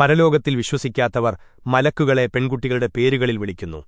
പരലോകത്തിൽ വിശ്വസിക്കാത്തവർ മലക്കുകളെ പെൺകുട്ടികളുടെ പേരുകളിൽ വിളിക്കുന്നു.